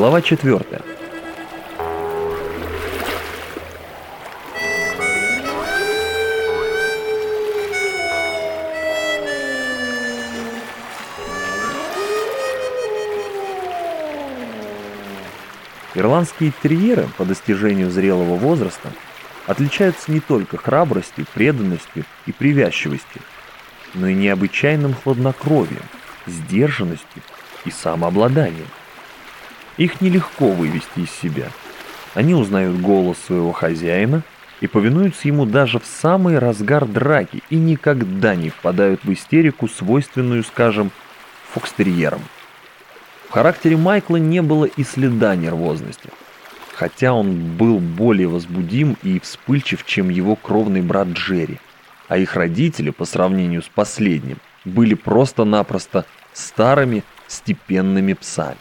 Глава четвертая. Ирландские терьеры по достижению зрелого возраста отличаются не только храбростью, преданностью и привязчивостью, но и необычайным хладнокровием, сдержанностью и самообладанием. Их нелегко вывести из себя. Они узнают голос своего хозяина и повинуются ему даже в самый разгар драки и никогда не впадают в истерику, свойственную, скажем, фокстерьерам. В характере Майкла не было и следа нервозности, хотя он был более возбудим и вспыльчив, чем его кровный брат Джерри, а их родители, по сравнению с последним, были просто-напросто старыми степенными псами.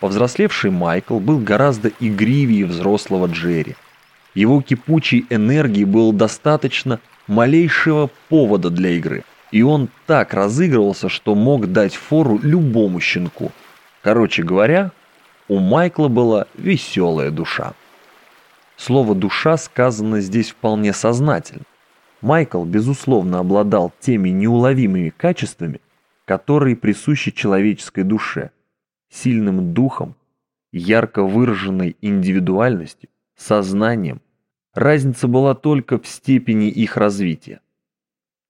Повзрослевший Майкл был гораздо игривее взрослого Джерри. Его кипучей энергии было достаточно малейшего повода для игры – и он так разыгрывался, что мог дать фору любому щенку. Короче говоря, у Майкла была веселая душа. Слово «душа» сказано здесь вполне сознательно. Майкл, безусловно, обладал теми неуловимыми качествами, которые присущи человеческой душе, сильным духом, ярко выраженной индивидуальностью, сознанием. Разница была только в степени их развития.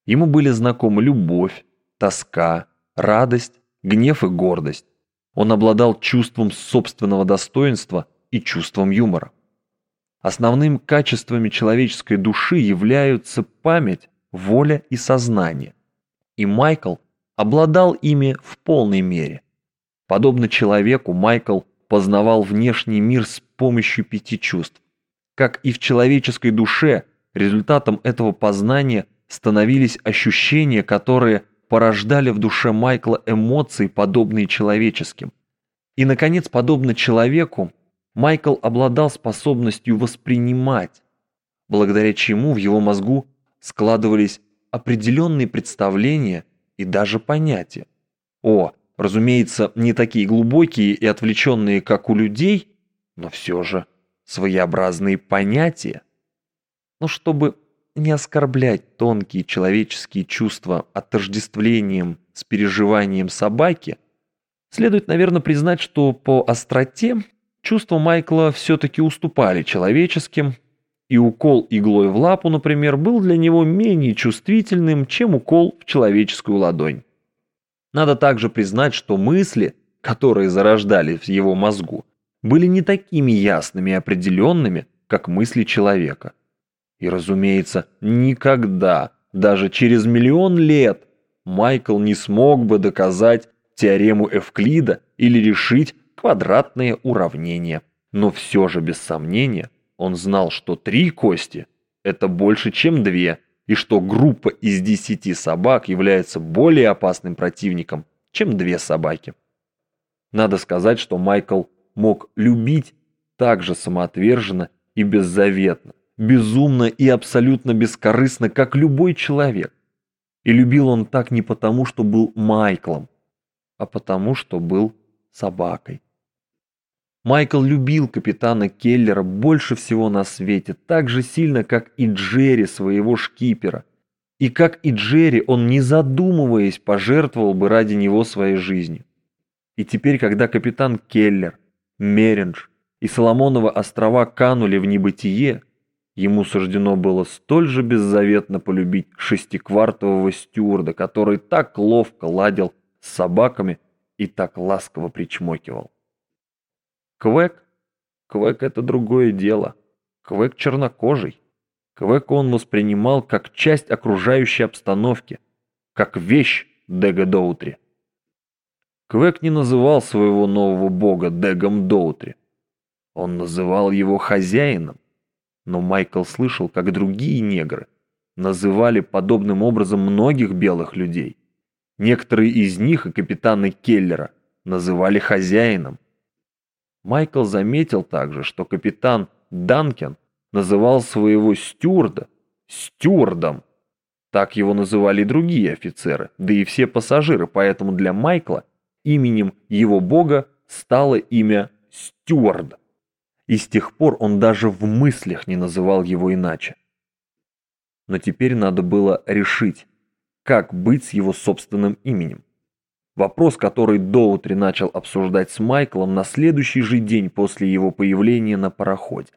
Ему были знакомы любовь, тоска, радость, гнев и гордость. Он обладал чувством собственного достоинства и чувством юмора. Основными качествами человеческой души являются память, воля и сознание. И Майкл обладал ими в полной мере. Подобно человеку, Майкл познавал внешний мир с помощью пяти чувств. Как и в человеческой душе, результатом этого познания – становились ощущения, которые порождали в душе Майкла эмоции, подобные человеческим. И, наконец, подобно человеку, Майкл обладал способностью воспринимать, благодаря чему в его мозгу складывались определенные представления и даже понятия. О, разумеется, не такие глубокие и отвлеченные, как у людей, но все же своеобразные понятия. Но чтобы не оскорблять тонкие человеческие чувства отождествлением с переживанием собаки, следует, наверное, признать, что по остроте чувства Майкла все-таки уступали человеческим, и укол иглой в лапу, например, был для него менее чувствительным, чем укол в человеческую ладонь. Надо также признать, что мысли, которые зарождались в его мозгу, были не такими ясными и определенными, как мысли человека. И, разумеется, никогда, даже через миллион лет, Майкл не смог бы доказать теорему Эвклида или решить квадратные уравнения. Но все же, без сомнения, он знал, что три кости – это больше, чем две, и что группа из десяти собак является более опасным противником, чем две собаки. Надо сказать, что Майкл мог любить так же самоотверженно и беззаветно, безумно и абсолютно бескорыстно, как любой человек. И любил он так не потому, что был Майклом, а потому, что был собакой. Майкл любил капитана Келлера больше всего на свете, так же сильно, как и Джерри своего шкипера. И как и Джерри, он, не задумываясь, пожертвовал бы ради него своей жизнью. И теперь, когда капитан Келлер, Мерендж и Соломонова острова канули в небытие, Ему суждено было столь же беззаветно полюбить шестиквартового стюарда, который так ловко ладил с собаками и так ласково причмокивал. Квек? Квек — это другое дело. Квек чернокожий. Квек он воспринимал как часть окружающей обстановки, как вещь Дега Доутри. Квек не называл своего нового бога Дегом Доутри. Он называл его хозяином но Майкл слышал, как другие негры называли подобным образом многих белых людей. Некоторые из них и капитаны Келлера называли хозяином. Майкл заметил также, что капитан Данкен называл своего стюарда стюардом. Так его называли и другие офицеры, да и все пассажиры, поэтому для Майкла именем его бога стало имя Стюард. И с тех пор он даже в мыслях не называл его иначе. Но теперь надо было решить, как быть с его собственным именем. Вопрос, который Доутри начал обсуждать с Майклом на следующий же день после его появления на пароходе.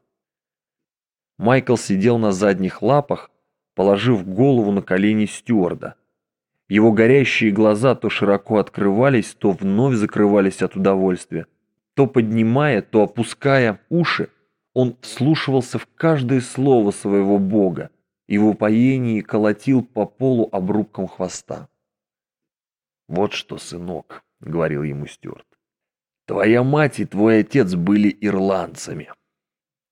Майкл сидел на задних лапах, положив голову на колени стюарда. Его горящие глаза то широко открывались, то вновь закрывались от удовольствия. То поднимая, то опуская уши, он вслушивался в каждое слово своего бога и в упоении колотил по полу обрубком хвоста. «Вот что, сынок», — говорил ему Стюарт, — «твоя мать и твой отец были ирландцами».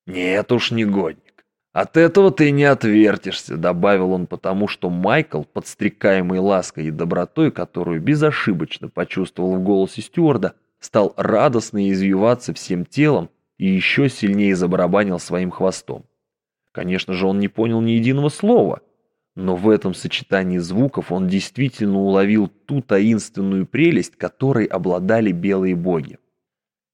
«Нет уж, негодник. «От этого ты не отвертишься», — добавил он потому, что Майкл, подстрекаемый лаской и добротой, которую безошибочно почувствовал в голосе стюарда, стал радостно извиваться всем телом и еще сильнее забарабанил своим хвостом. Конечно же, он не понял ни единого слова, но в этом сочетании звуков он действительно уловил ту таинственную прелесть, которой обладали белые боги.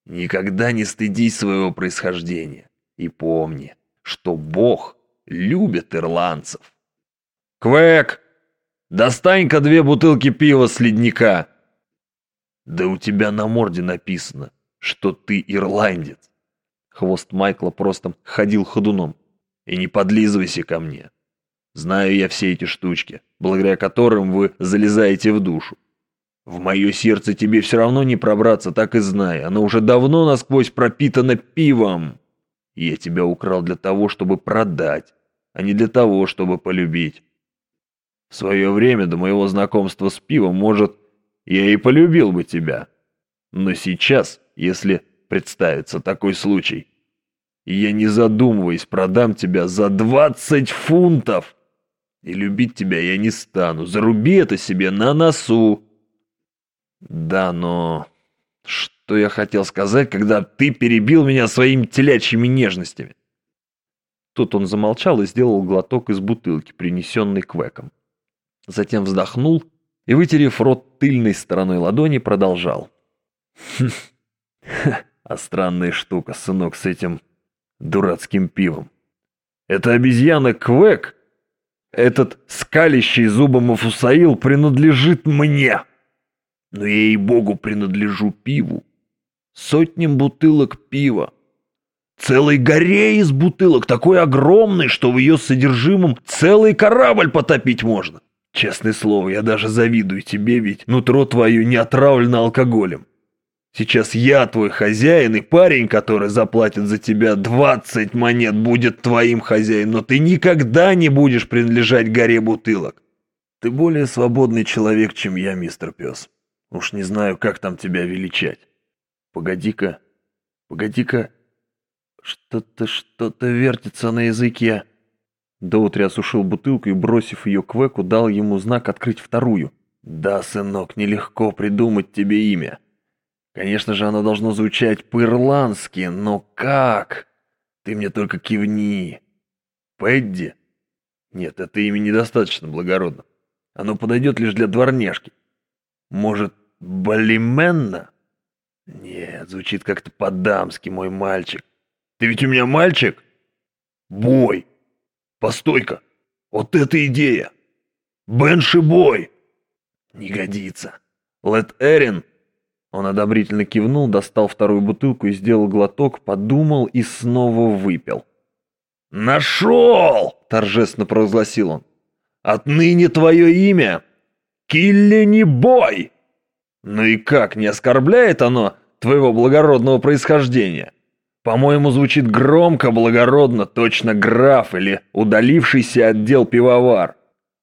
«Никогда не стыдись своего происхождения и помни», что Бог любит ирландцев. «Квэк, достань-ка две бутылки пива с ледника!» «Да у тебя на морде написано, что ты ирландец!» Хвост Майкла просто ходил ходуном. «И не подлизывайся ко мне. Знаю я все эти штучки, благодаря которым вы залезаете в душу. В мое сердце тебе все равно не пробраться, так и знай. Оно уже давно насквозь пропитано пивом. Я тебя украл для того, чтобы продать, а не для того, чтобы полюбить. В свое время до моего знакомства с пивом, может, я и полюбил бы тебя. Но сейчас, если представится такой случай, я не задумываясь продам тебя за 20 фунтов. И любить тебя я не стану. Заруби это себе на носу. Да, но что я хотел сказать, когда ты перебил меня своими телячьими нежностями. Тут он замолчал и сделал глоток из бутылки, принесенной квеком. Затем вздохнул и, вытерев рот тыльной стороной ладони, продолжал. «Хм, а странная штука, сынок, с этим дурацким пивом. Это обезьяна Квек, этот скалящий зубом Афусаил принадлежит мне. Но я, ей-богу, принадлежу пиву сотням бутылок пива. Целой горе из бутылок, такой огромной, что в ее содержимом целый корабль потопить можно. Честное слово, я даже завидую тебе, ведь нутро твое не отравлено алкоголем. Сейчас я твой хозяин, и парень, который заплатит за тебя 20 монет, будет твоим хозяином, но ты никогда не будешь принадлежать горе бутылок. Ты более свободный человек, чем я, мистер Пес. Уж не знаю, как там тебя величать. Погоди-ка, погоди-ка, что-то, что-то вертится на языке. Доутри осушил бутылку и, бросив ее к Веку, дал ему знак открыть вторую. «Да, сынок, нелегко придумать тебе имя. Конечно же, оно должно звучать по-ирландски, но как? Ты мне только кивни. Пэдди? Нет, это имя недостаточно благородно. Оно подойдет лишь для дворняжки. Может, Балименна?» Нет, звучит как-то по-дамски, мой мальчик. Ты ведь у меня мальчик? Бой. Постой-ка. Вот это идея. Бенши бой. Не годится. Лет Эрин. Он одобрительно кивнул, достал вторую бутылку и сделал глоток, подумал и снова выпил. «Нашел!» – торжественно провозгласил он. «Отныне твое имя – Киллени Бой!» Ну и как, не оскорбляет оно твоего благородного происхождения? По-моему, звучит громко, благородно, точно граф или удалившийся отдел пивовар.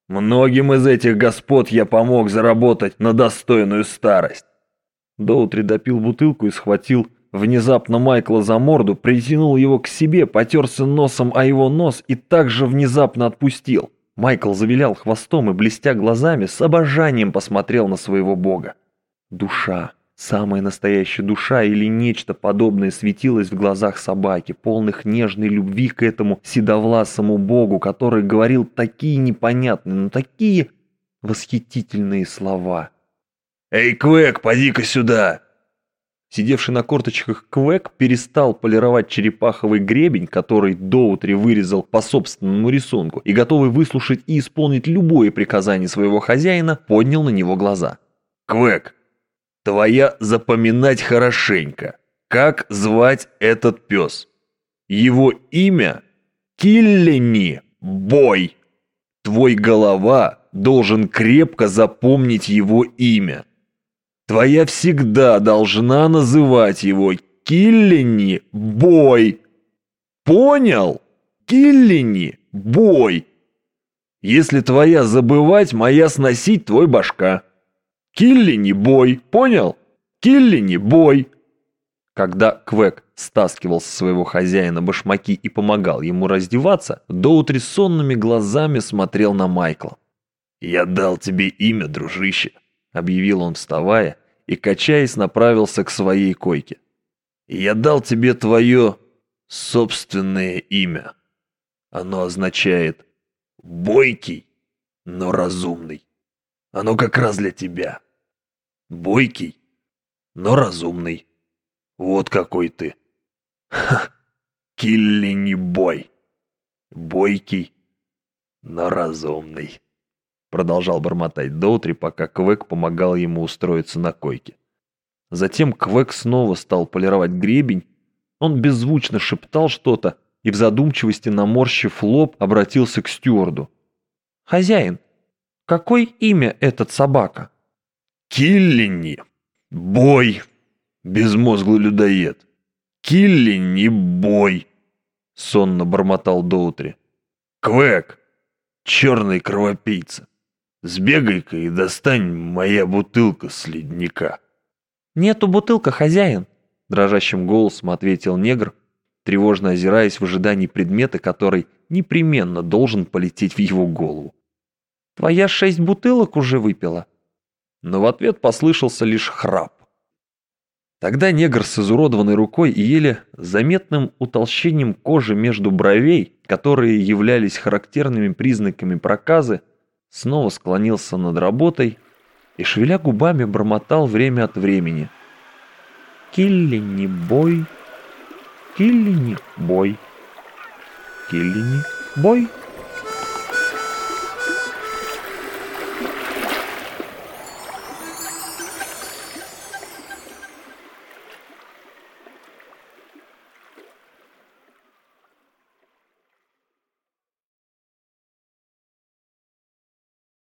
Многим из этих господ я помог заработать на достойную старость. Доутри допил бутылку и схватил внезапно Майкла за морду, притянул его к себе, потерся носом о его нос и также внезапно отпустил. Майкл завилял хвостом и, блестя глазами, с обожанием посмотрел на своего бога. Душа, Самая настоящая душа или нечто подобное светилось в глазах собаки, полных нежной любви к этому седовласому богу, который говорил такие непонятные, но такие восхитительные слова. «Эй, Квек, поди-ка сюда!» Сидевший на корточках Квек перестал полировать черепаховый гребень, который Доутри вырезал по собственному рисунку, и готовый выслушать и исполнить любое приказание своего хозяина, поднял на него глаза. «Квек, твоя запоминать хорошенько. Как звать этот пес? Его имя Киллени Бой. Твой голова должен крепко запомнить его имя. Твоя всегда должна называть его Киллени Бой. Понял? Киллени Бой. Если твоя забывать, моя сносить твой башка. Киллини бой, понял? Киллини бой. Когда Квек стаскивал со своего хозяина башмаки и помогал ему раздеваться, Доутри сонными глазами смотрел на Майкла. «Я дал тебе имя, дружище», — объявил он, вставая, и, качаясь, направился к своей койке. «Я дал тебе твое собственное имя. Оно означает «бойкий, но разумный». Оно как раз для тебя. Бойкий, но разумный. Вот какой ты. Ха, Килли не бой. Бойкий, но разумный. Продолжал бормотать Доутри, пока Квек помогал ему устроиться на койке. Затем Квек снова стал полировать гребень. Он беззвучно шептал что-то и в задумчивости, наморщив лоб, обратился к стюарду. «Хозяин, Какое имя этот собака? Киллини. Бой. Безмозглый людоед. Киллини бой. Сонно бормотал Доутри. Квек. Черный кровопийца. Сбегай-ка и достань моя бутылка с ледника. Нету бутылка, хозяин. Дрожащим голосом ответил негр, тревожно озираясь в ожидании предмета, который непременно должен полететь в его голову. Твоя шесть бутылок уже выпила?» Но в ответ послышался лишь храп. Тогда негр с изуродованной рукой и еле заметным утолщением кожи между бровей, которые являлись характерными признаками проказы, снова склонился над работой и, шевеля губами, бормотал время от времени. «Киллини бой, киллини бой, киллини бой».